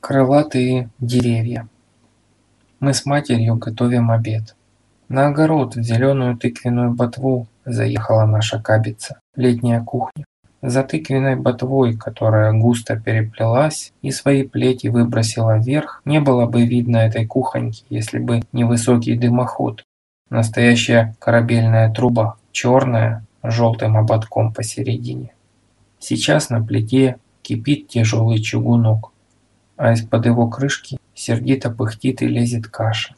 Крылатые деревья. Мы с матерью готовим обед. На огород в зеленую тыквенную ботву заехала наша кабица, летняя кухня. За тыквенной ботвой, которая густо переплелась и свои плети выбросила вверх, не было бы видно этой кухоньки, если бы не высокий дымоход. Настоящая корабельная труба, черная, с желтым ободком посередине. Сейчас на плите кипит тяжелый чугунок а из-под его крышки сердито пыхтит и лезет каша.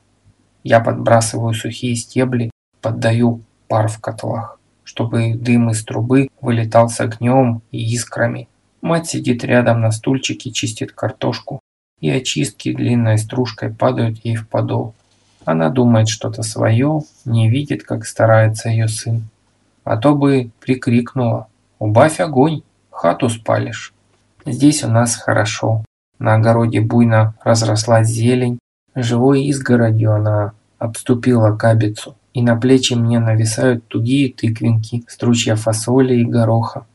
Я подбрасываю сухие стебли, поддаю пар в котлах, чтобы дым из трубы вылетал с огнем и искрами. Мать сидит рядом на стульчике, чистит картошку, и очистки длинной стружкой падают ей в подол. Она думает что-то свое, не видит, как старается ее сын. А то бы прикрикнула «Убавь огонь, хату спалишь». Здесь у нас хорошо. На огороде буйно разрослась зелень, живой изгородью она обступила кабицу, и на плечи мне нависают тугие тыквинки, стручья фасоли и гороха.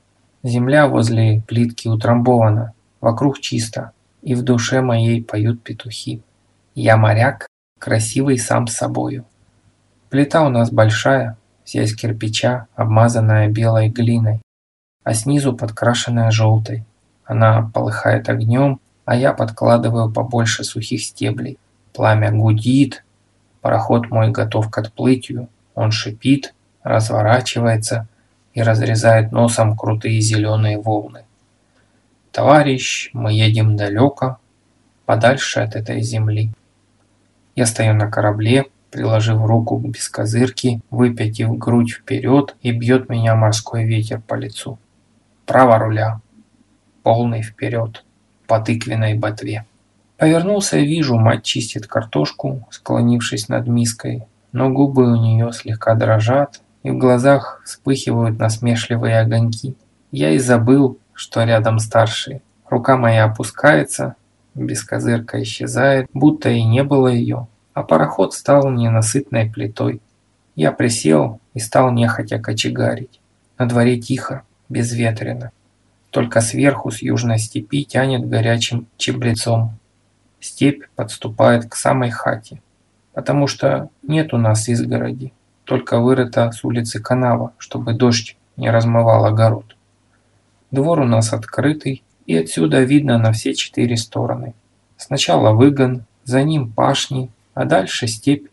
Земля возле плитки утрамбована, вокруг чисто, и в душе моей поют петухи. Я моряк, красивый сам собою. Плита у нас большая, вся из кирпича, обмазанная белой глиной, а снизу подкрашенная желтой. Она полыхает огнем, а я подкладываю побольше сухих стеблей. Пламя гудит, пароход мой готов к отплытию, он шипит, разворачивается и разрезает носом крутые зеленые волны. Товарищ, мы едем далеко, подальше от этой земли. Я стою на корабле, приложив руку к бескозырке, выпятив грудь вперед и бьет меня морской ветер по лицу. Право руля, полный вперед по тыквенной ботве. Повернулся вижу, мать чистит картошку, склонившись над миской, но губы у нее слегка дрожат, и в глазах вспыхивают насмешливые огоньки. Я и забыл, что рядом старший. Рука моя опускается, бескозырка исчезает, будто и не было ее, а пароход стал ненасытной плитой. Я присел и стал нехотя кочегарить. На дворе тихо, безветренно. Только сверху с южной степи тянет горячим чебрецом. Степь подступает к самой хате, потому что нет у нас изгороди, только вырыта с улицы канава, чтобы дождь не размывал огород. Двор у нас открытый, и отсюда видно на все четыре стороны. Сначала выгон, за ним пашни, а дальше степь,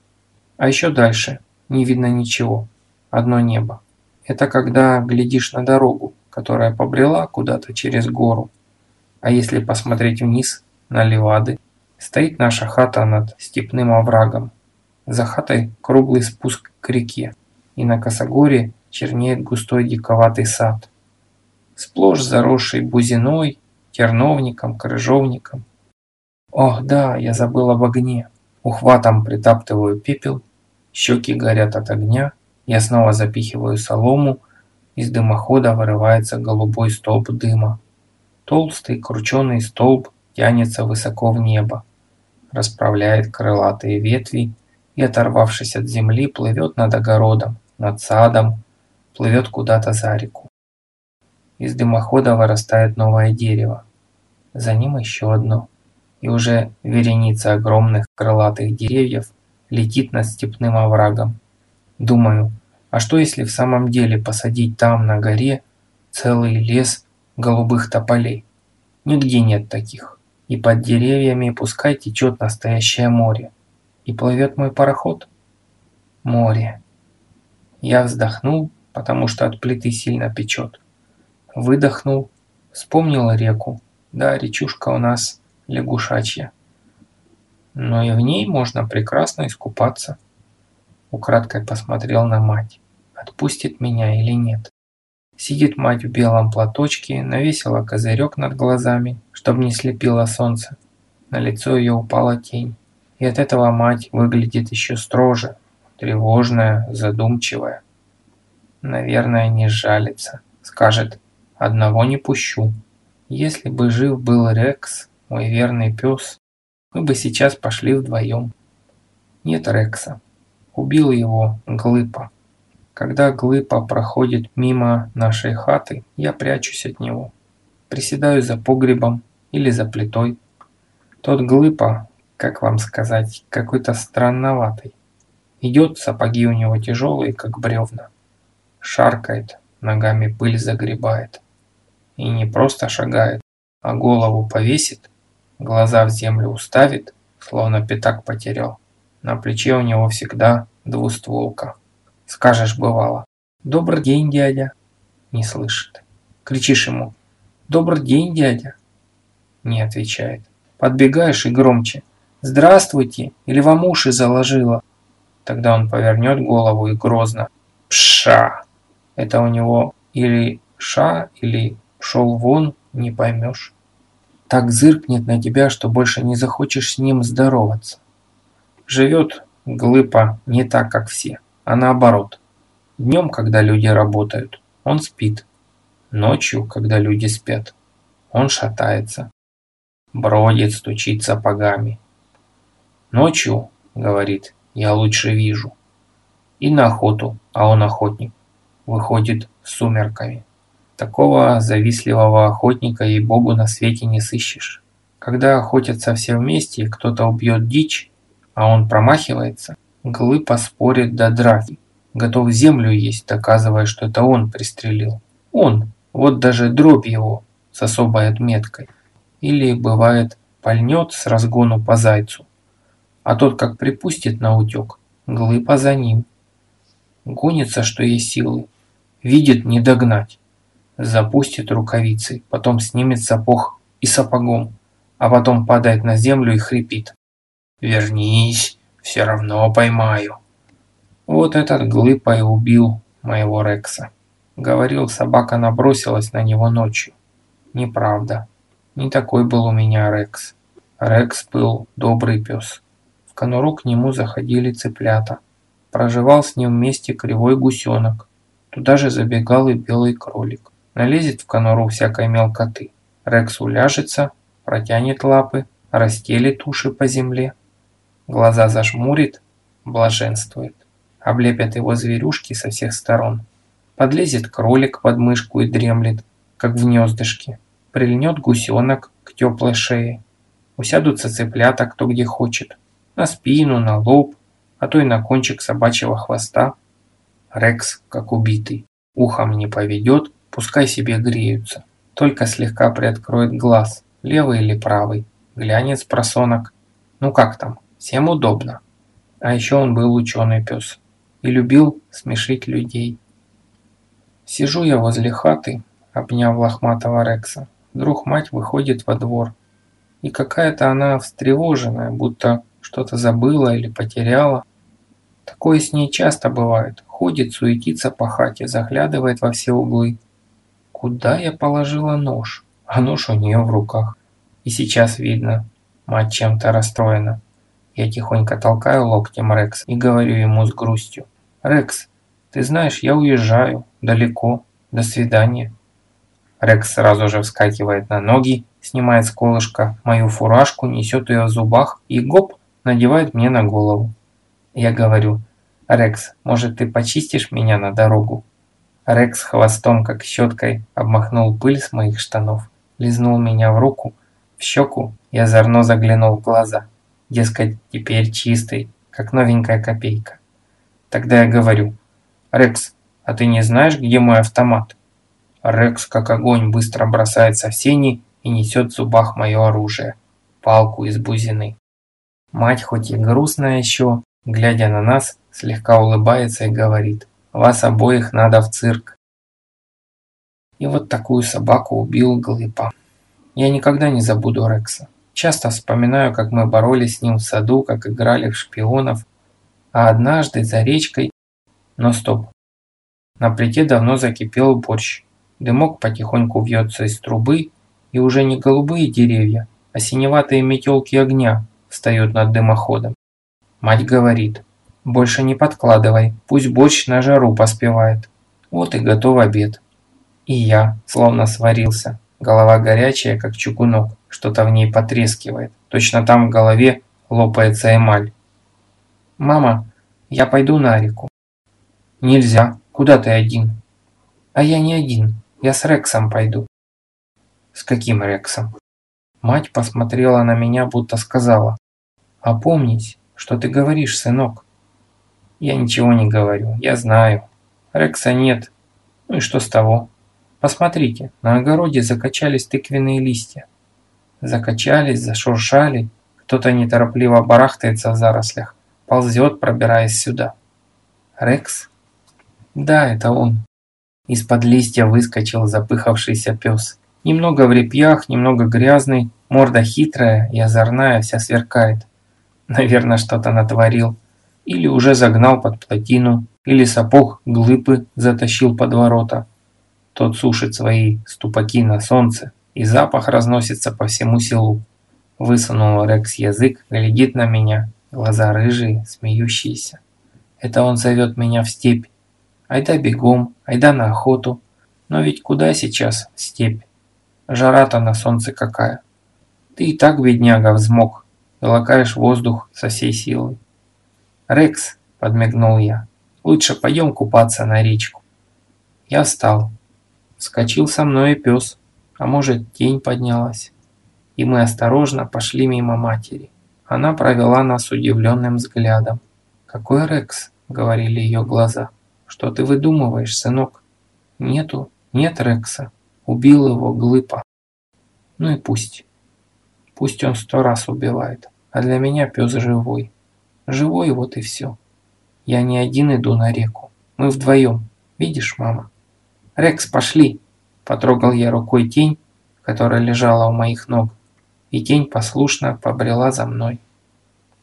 а еще дальше не видно ничего, одно небо. Это когда глядишь на дорогу, которая побрела куда-то через гору. А если посмотреть вниз, на Левады, стоит наша хата над степным оврагом. За хатой круглый спуск к реке, и на косогоре чернеет густой диковатый сад. Сплошь заросший бузиной, терновником, крыжовником. Ох да, я забыл об огне. Ухватом притаптываю пепел, щеки горят от огня, я снова запихиваю солому, из дымохода вырывается голубой столб дыма. Толстый крученый столб тянется высоко в небо, расправляет крылатые ветви и, оторвавшись от земли, плывет над огородом, над садом, плывет куда-то за реку. Из дымохода вырастает новое дерево. За ним еще одно. И уже вереница огромных крылатых деревьев летит над степным оврагом. Думаю, а что если в самом деле посадить там, на горе, целый лес голубых тополей? Нигде нет таких. И под деревьями пускай течет настоящее море. И плывет мой пароход? Море. Я вздохнул, потому что от плиты сильно печет. Выдохнул, вспомнил реку. Да, речушка у нас лягушачья. Но и в ней можно прекрасно искупаться. Украдкой посмотрел на мать отпустит меня или нет. Сидит мать в белом платочке, навесила козырек над глазами, чтобы не слепило солнце. На лицо ее упала тень. И от этого мать выглядит еще строже, тревожная, задумчивая. Наверное, не жалится. Скажет, одного не пущу. Если бы жив был Рекс, мой верный пес, мы бы сейчас пошли вдвоем. Нет Рекса. Убил его Глыпа. Когда глыпа проходит мимо нашей хаты, я прячусь от него. Приседаю за погребом или за плитой. Тот глыпа, как вам сказать, какой-то странноватый. Идет, сапоги у него тяжелые, как бревна. Шаркает, ногами пыль загребает. И не просто шагает, а голову повесит, глаза в землю уставит, словно пятак потерял. На плече у него всегда двустволка. Скажешь, бывало, «Добрый день, дядя!» Не слышит. Кричишь ему, «Добрый день, дядя!» Не отвечает. Подбегаешь и громче, «Здравствуйте!» или вам уши заложило. Тогда он повернет голову и грозно, «Пша!» Это у него или «ша», или «шел вон», не поймешь. Так зыркнет на тебя, что больше не захочешь с ним здороваться. Живет глыпа не так, как все, а наоборот. Днем, когда люди работают, он спит. Ночью, когда люди спят, он шатается. Бродит, стучит сапогами. Ночью, говорит, я лучше вижу. И на охоту, а он охотник, выходит с сумерками. Такого завистливого охотника и богу на свете не сыщешь. Когда охотятся все вместе, кто-то убьет дичь, а он промахивается, глыпо спорит до драки. Готов землю есть, доказывая, что это он пристрелил. Он, вот даже дробь его с особой отметкой. Или, бывает, пальнет с разгону по зайцу. А тот, как припустит на утек, глыпа за ним. Гонится, что есть силы. Видит не догнать. Запустит рукавицей, потом снимет сапог и сапогом, а потом падает на землю и хрипит. «Вернись, все равно поймаю». Вот этот глыпа и убил моего Рекса. Говорил, собака набросилась на него ночью. Неправда. Не такой был у меня Рекс. Рекс был добрый пес. В конуру к нему заходили цыплята. Проживал с ним вместе кривой гусенок. Туда же забегал и белый кролик. Налезет в конуру всякой мелкоты. Рекс уляжется, протянет лапы, расстелит уши по земле. Глаза зажмурит, блаженствует облепят его зверюшки со всех сторон. Подлезет кролик под мышку и дремлет, как в гнездышке. Прильнет гусенок к теплой шее. Усядутся цыплята кто где хочет. На спину, на лоб, а то и на кончик собачьего хвоста. Рекс, как убитый, ухом не поведет, пускай себе греются. Только слегка приоткроет глаз, левый или правый, глянет с просонок. Ну как там, всем удобно. А еще он был ученый пес и любил смешить людей. Сижу я возле хаты, обняв лохматого Рекса. Вдруг мать выходит во двор. И какая-то она встревоженная, будто что-то забыла или потеряла. Такое с ней часто бывает. Ходит, суетится по хате, заглядывает во все углы. Куда я положила нож? А нож у нее в руках. И сейчас видно, мать чем-то расстроена. Я тихонько толкаю локтем Рекс и говорю ему с грустью. «Рекс, ты знаешь, я уезжаю. Далеко. До свидания». Рекс сразу же вскакивает на ноги, снимает с колышка мою фуражку, несет ее в зубах и гоп, надевает мне на голову. Я говорю, «Рекс, может ты почистишь меня на дорогу?» Рекс хвостом, как щеткой, обмахнул пыль с моих штанов, лизнул меня в руку, в щеку и озорно заглянул в глаза. Дескать, теперь чистый, как новенькая копейка. Тогда я говорю, «Рекс, а ты не знаешь, где мой автомат?» Рекс, как огонь, быстро бросается в сени и несет в зубах мое оружие, палку из бузины. Мать, хоть и грустная еще, глядя на нас, слегка улыбается и говорит, «Вас обоих надо в цирк». И вот такую собаку убил Глыпа. Я никогда не забуду Рекса. Часто вспоминаю, как мы боролись с ним в саду, как играли в шпионов, а однажды за речкой... Но стоп. На плите давно закипел борщ. Дымок потихоньку вьется из трубы, и уже не голубые деревья, а синеватые метелки огня встают над дымоходом. Мать говорит, больше не подкладывай, пусть борщ на жару поспевает. Вот и готов обед. И я, словно сварился, голова горячая, как чугунок, что-то в ней потрескивает. Точно там в голове лопается эмаль. «Мама, я пойду на реку». «Нельзя. Куда ты один?» «А я не один. Я с Рексом пойду». «С каким Рексом?» Мать посмотрела на меня, будто сказала, «Опомнись, что ты говоришь, сынок?» Я ничего не говорю, я знаю. Рекса нет. Ну и что с того? Посмотрите, на огороде закачались тыквенные листья. Закачались, зашуршали, кто-то неторопливо барахтается в зарослях, ползет, пробираясь сюда. Рекс? Да, это он. Из-под листья выскочил запыхавшийся пес. Немного в репьях, немного грязный, морда хитрая и озорная вся сверкает. Наверное, что-то натворил. Или уже загнал под плотину, или сапог глыбы затащил под ворота. Тот сушит свои ступаки на солнце, и запах разносится по всему селу. Высунул Рекс язык, глядит на меня, глаза рыжие, смеющиеся. Это он зовет меня в степь. Айда бегом, айда на охоту. Но ведь куда сейчас степь? Жара-то на солнце какая. Ты и так, бедняга, взмок, и лакаешь воздух со всей силы. «Рекс», — подмигнул я, — «лучше пойдем купаться на речку». Я встал. Вскочил со мной и пес, а может, тень поднялась. И мы осторожно пошли мимо матери. Она провела нас удивленным взглядом. «Какой Рекс?» — говорили ее глаза. «Что ты выдумываешь, сынок?» «Нету, нет Рекса. Убил его Глыпа». «Ну и пусть. Пусть он сто раз убивает, а для меня пес живой. Живой вот и все. Я не один иду на реку. Мы вдвоем. Видишь, мама?» «Рекс, пошли!» Потрогал я рукой тень, которая лежала у моих ног, и тень послушно побрела за мной.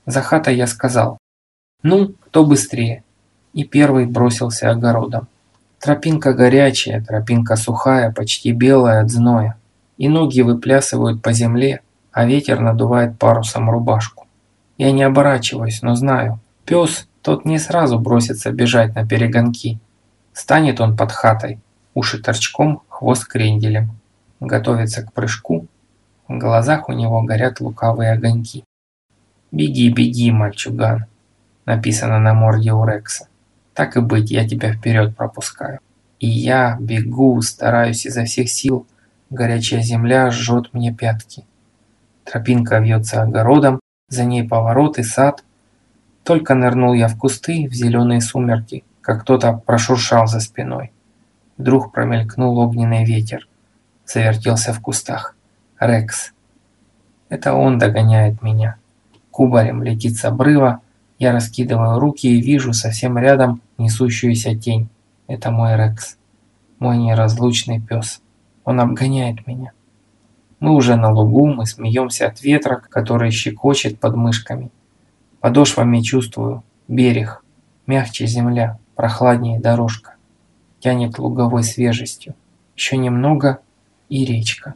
За хатой я сказал «Ну, кто быстрее?» и первый бросился огородом. Тропинка горячая, тропинка сухая, почти белая от зноя, и ноги выплясывают по земле, а ветер надувает парусом рубашку. Я не оборачиваюсь, но знаю, пес тот не сразу бросится бежать на перегонки. Станет он под хатой, уши торчком, хвост кренделем. Готовится к прыжку. В глазах у него горят лукавые огоньки. «Беги, беги, мальчуган», написано на морде у Рекса. «Так и быть, я тебя вперед пропускаю». И я бегу, стараюсь изо всех сил. Горячая земля жжет мне пятки. Тропинка вьется огородом, за ней поворот и сад. Только нырнул я в кусты, в зеленые сумерки, как кто-то прошуршал за спиной. Вдруг промелькнул огненный ветер. Завертелся в кустах. Рекс. Это он догоняет меня. Кубарем летит с обрыва. Я раскидываю руки и вижу совсем рядом несущуюся тень. Это мой Рекс. Мой неразлучный пес. Он обгоняет меня. Мы уже на лугу, мы смеемся от ветра, который щекочет под мышками. Подошвами чувствую берег, мягче земля, прохладнее дорожка тянет луговой свежестью. Еще немного и речка.